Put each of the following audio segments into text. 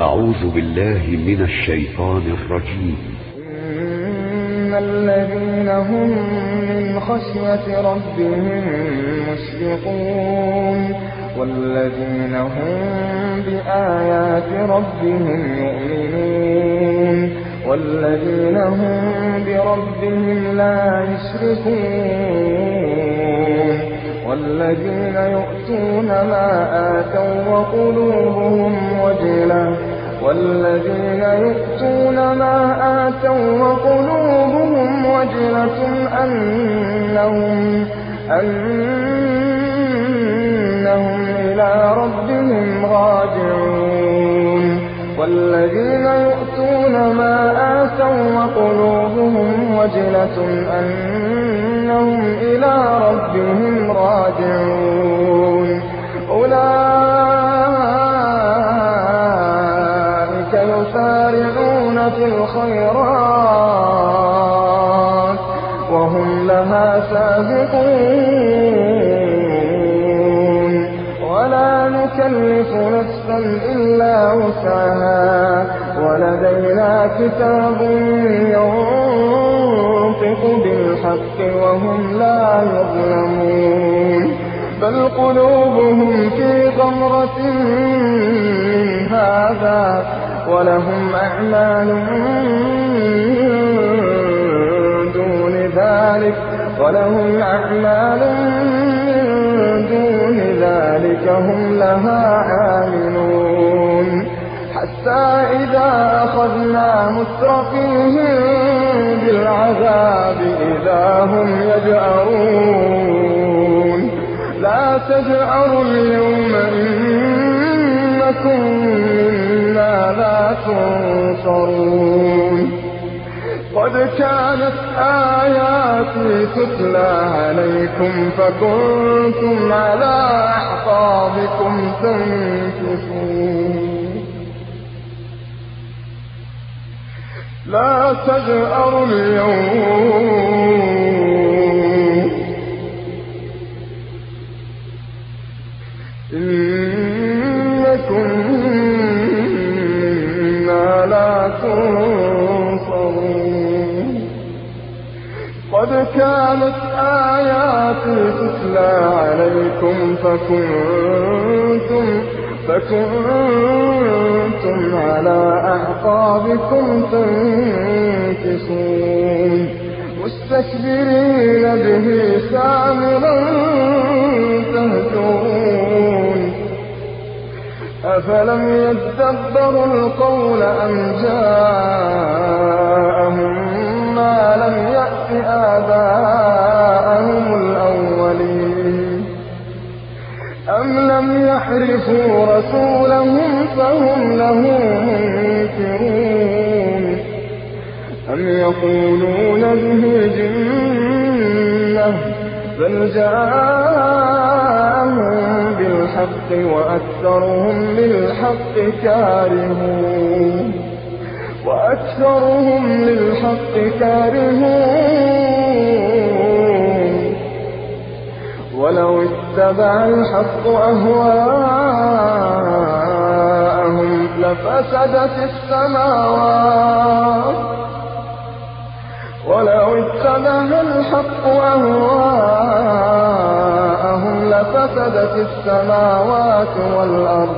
أعوذ بالله من الشيطان الرجيم. إن الذين هم من خشية ربهم مشفقون. والذين هم بآيات ربهم يؤمنون. والذين هم بربهم لا يشركون. والذين يؤتون ما آتوا وقلوبهم وجلة. والذين يؤتون ما آتوا وقلوبهم وجلة أنهم أنهم إلى ربهم راجعون. والذين يؤتون ما آتوا وقلوبهم وجلة أنهم إلى ربهم راجعون. أولئك يسارعون في الخيرات وهم لها سابقون. ولا نكلف نفسا إلا وسعها. ولدينا كتاب ينطق بالحق وهم لا يظلمون. بل قلوبهم في غمرة من هذا ولهم أعمال من دون ذلك ولهم أعمال من دون ذلك هم لها عاملون. حتى إذا أخذنا مترفيهم لا تجأروا اليوم إنكم منا لا تنصرون. قد كانت آياتي تتلى عليكم فكنتم على أعقابكم تنكفون لا تجأروا اليوم قد كانت آياتي تتلى عليكم فكنتم فكنتم على أعقابكم تنكسون مستكبرين به سامرا تهجرون. أفلم يدبروا القول أم يأت آباءهم الأولين؟ أم لم يحرفوا رسولهم فهم له منكرون؟ أم يقولون به جنة بل جاءهم بالحق وأكثرهم للحق كارهون. وأكثرهم للحق كارهون. ولو اتبع الحق أهواءهم لفسدت السماوات. ولو اتبع الحق أهواءهم لفسدت السماوات والأرض.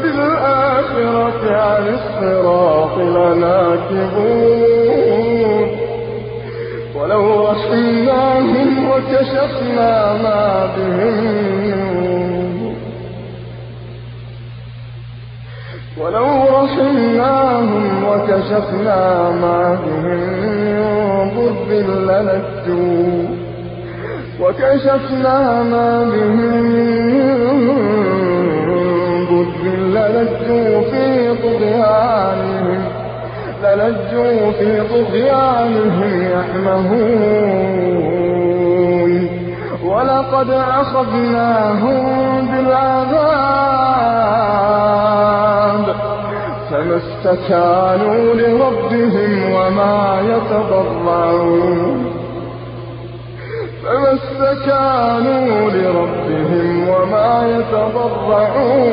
بالآخرة عن الصراط لناكبون. ولو رحمناهم وكشفنا ما بهم. ولو رحمناهم وكشفنا ما بهم. من ضر لنجوا وكشفنا ما بهم. من طغيانهم يعمهون ولقد أخذناهم بالعذاب. فما استكانوا لربهم وما يتضرعون. فما استكانوا لربهم وما يتضرعون.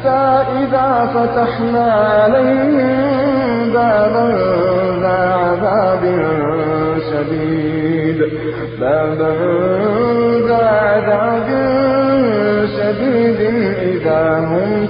حتى إذا فتحنا عليهم بابا ذا عذاب شديد. بابا ذا عذاب شديد إذا هم